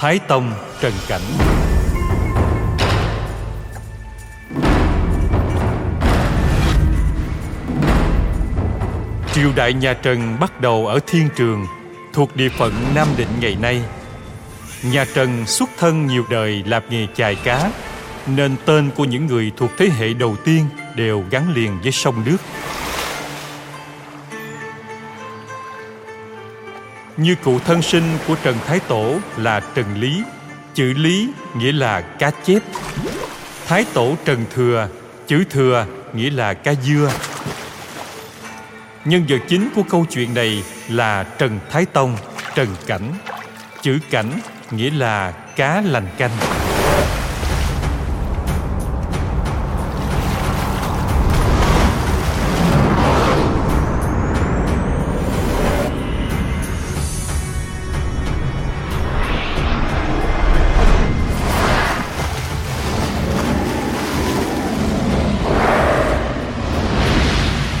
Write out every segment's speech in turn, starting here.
Thái Tông Trần Cảnh Triều đại nhà Trần bắt đầu ở Thiên Trường, thuộc địa phận Nam Định ngày nay. Nhà Trần xuất thân nhiều đời làm nghề chài cá, nên tên của những người thuộc thế hệ đầu tiên đều gắn liền với sông nước. Như cụ thân sinh của Trần Thái Tổ là Trần Lý, chữ Lý nghĩa là cá chép. Thái Tổ Trần Thừa, chữ Thừa nghĩa là cá dưa. Nhân vật chính của câu chuyện này là Trần Thái Tông, Trần Cảnh. Chữ Cảnh nghĩa là cá lành canh.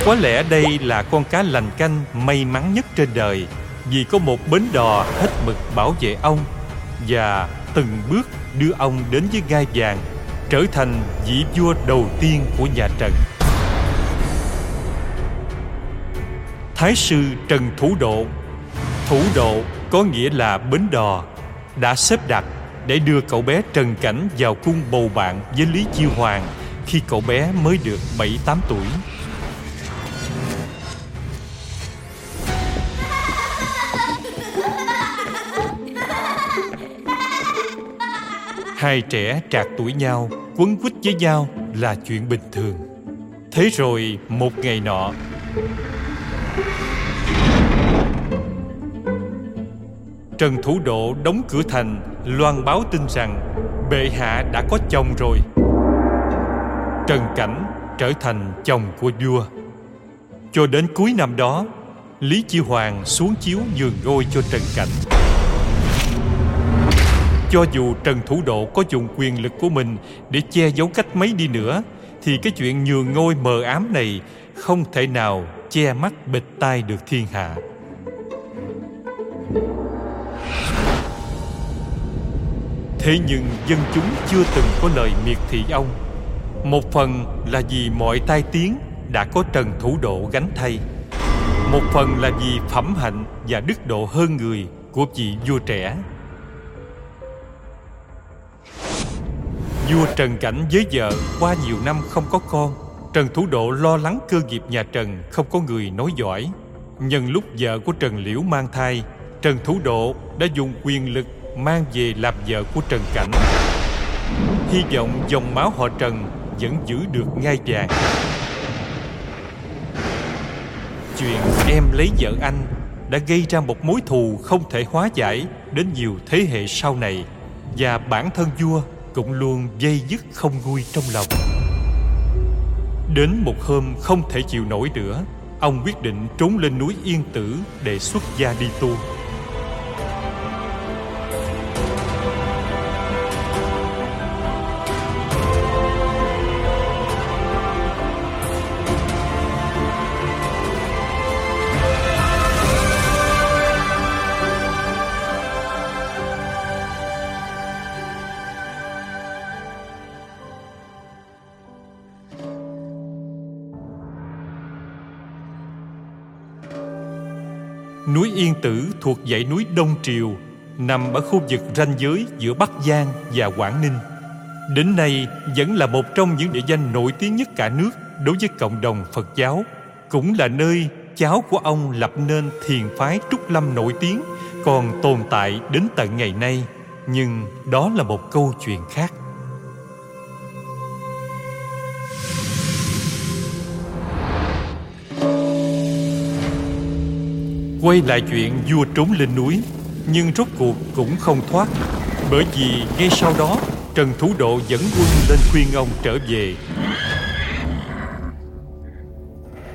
Có lẽ đây là con cá lành canh may mắn nhất trên đời, vì có một bến đò hết mực bảo vệ ông và từng bước đưa ông đến với gai vàng, trở thành vị vua đầu tiên của nhà Trần. Thái sư Trần Thủ Độ Thủ Độ có nghĩa là bến đò, đã xếp đặt để đưa cậu bé Trần Cảnh vào cung bầu bạn với Lý Chiêu Hoàng khi cậu bé mới được 7-8 tuổi. Hai trẻ trạc tuổi nhau, Quấn quýt với nhau là chuyện bình thường. Thế rồi một ngày nọ, Trần Thủ Độ đóng cửa thành, Loan báo tin rằng Bệ hạ đã có chồng rồi. Trần Cảnh trở thành chồng của vua. Cho đến cuối năm đó, Lý Chi Hoàng xuống chiếu nhường ngôi cho Trần Cảnh cho dù Trần Thủ Độ có dùng quyền lực của mình để che giấu cách mấy đi nữa, thì cái chuyện nhường ngôi mờ ám này không thể nào che mắt bịt tai được thiên hạ. Thế nhưng dân chúng chưa từng có lời miệt thị ông. Một phần là vì mọi tai tiếng đã có Trần Thủ Độ gánh thay. Một phần là vì phẩm hạnh và đức độ hơn người của vị vua trẻ Vua Trần Cảnh với vợ, qua nhiều năm không có con. Trần Thủ Độ lo lắng cơ nghiệp nhà Trần, không có người nói giỏi. Nhân lúc vợ của Trần Liễu mang thai, Trần Thủ Độ đã dùng quyền lực mang về làm vợ của Trần Cảnh. Hy vọng dòng máu họ Trần vẫn giữ được ngai vàng. Chuyện em lấy vợ anh đã gây ra một mối thù không thể hóa giải đến nhiều thế hệ sau này. Và bản thân vua cũng luôn dây dứt không nguôi trong lòng. Đến một hôm không thể chịu nổi nữa, Ông quyết định trốn lên núi Yên Tử để xuất gia đi tu. Núi Yên Tử thuộc dãy núi Đông Triều, nằm ở khu vực ranh giới giữa Bắc Giang và Quảng Ninh. Đến nay vẫn là một trong những địa danh nổi tiếng nhất cả nước đối với cộng đồng Phật giáo, cũng là nơi cháu của ông lập nên thiền phái Trúc Lâm nổi tiếng còn tồn tại đến tận ngày nay. Nhưng đó là một câu chuyện khác. Quay lại chuyện vua trốn lên núi, Nhưng rốt cuộc cũng không thoát. Bởi vì ngay sau đó, Trần Thủ Độ dẫn quân lên khuyên ông trở về.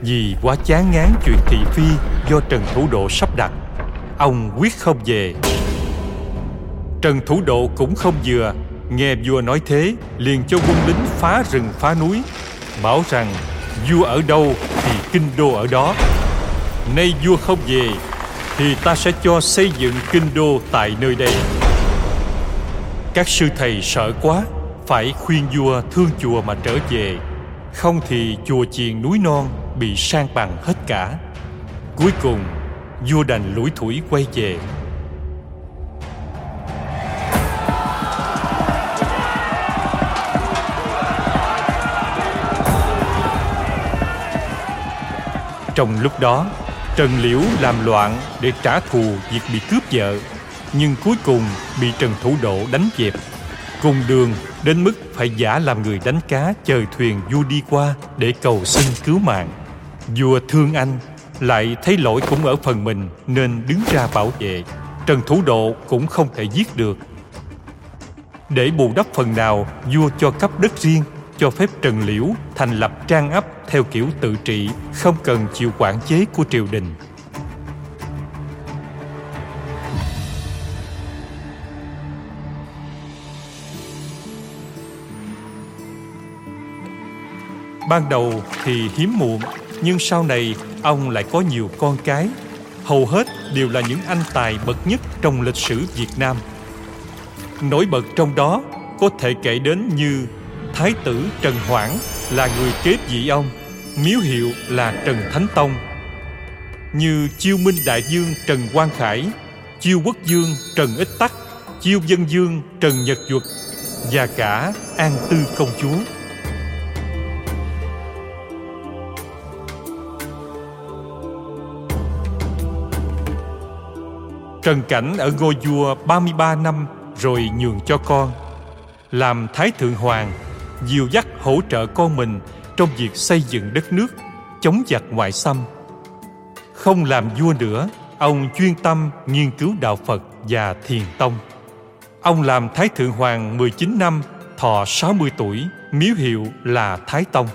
Vì quá chán ngán chuyện thị phi Do Trần Thủ Độ sắp đặt, Ông quyết không về. Trần Thủ Độ cũng không vừa. Nghe vua nói thế, Liền cho quân lính phá rừng phá núi, Bảo rằng, vua ở đâu thì kinh đô ở đó. Nay vua không về, Thì ta sẽ cho xây dựng kinh đô tại nơi đây. Các sư thầy sợ quá, Phải khuyên vua thương chùa mà trở về. Không thì chùa chiền núi non Bị sang bằng hết cả. Cuối cùng, Vua đành lủi thủi quay về. Trong lúc đó Trần Liễu làm loạn để trả thù việc bị cướp vợ, Nhưng cuối cùng bị Trần Thủ Độ đánh dẹp. Cùng đường đến mức phải giả làm người đánh cá chờ thuyền vua đi qua để cầu xin cứu mạng. Vua thương anh lại thấy lỗi cũng ở phần mình nên đứng ra bảo vệ. Trần Thủ Độ cũng không thể giết được. Để bù đắp phần nào, vua cho cấp đất riêng, cho phép Trần Liễu thành lập trang ấp theo kiểu tự trị, không cần chịu quản chế của triều đình. Ban đầu thì hiếm muộn, nhưng sau này ông lại có nhiều con cái. Hầu hết đều là những anh tài bậc nhất trong lịch sử Việt Nam. Nổi bật trong đó có thể kể đến như Thái tử Trần Hoảng là người kế vị ông, miếu hiệu là Trần Thánh Tông. Như Chiêu Minh Đại Dương Trần Quang Khải, Chiêu Quốc Dương Trần Ích Tắc, Chiêu Dân Dương Trần Nhật Duật và cả An Tư Công Chúa. Trần Cảnh ở ngôi vua 33 năm rồi nhường cho con. Làm Thái Thượng Hoàng dìu dắt hỗ trợ con mình trong việc xây dựng đất nước, chống giặc ngoại xâm. Không làm vua nữa, ông chuyên tâm nghiên cứu đạo Phật và thiền tông. Ông làm Thái Thượng Hoàng 19 năm, thọ 60 tuổi, miếu hiệu là Thái Tông.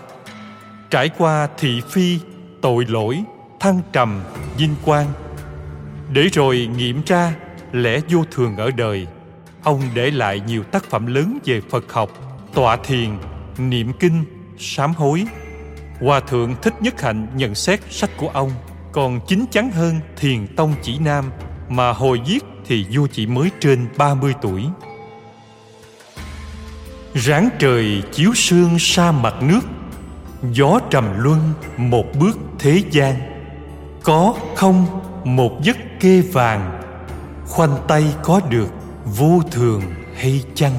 Trải qua thị phi, tội lỗi, thăng trầm, vinh quang. Để rồi nghiệm ra lẽ vô thường ở đời, ông để lại nhiều tác phẩm lớn về Phật học tọa thiền, niệm kinh, sám hối. Hòa thượng Thích Nhất Hạnh nhận xét sách của ông, còn chính chắn hơn Thiền Tông Chỉ Nam, mà hồi viết thì vua chỉ mới trên 30 tuổi. Ráng trời chiếu sương sa mặt nước, Gió trầm luân một bước thế gian Có không một giấc kê vàng, Khoanh tay có được vô thường hay chăng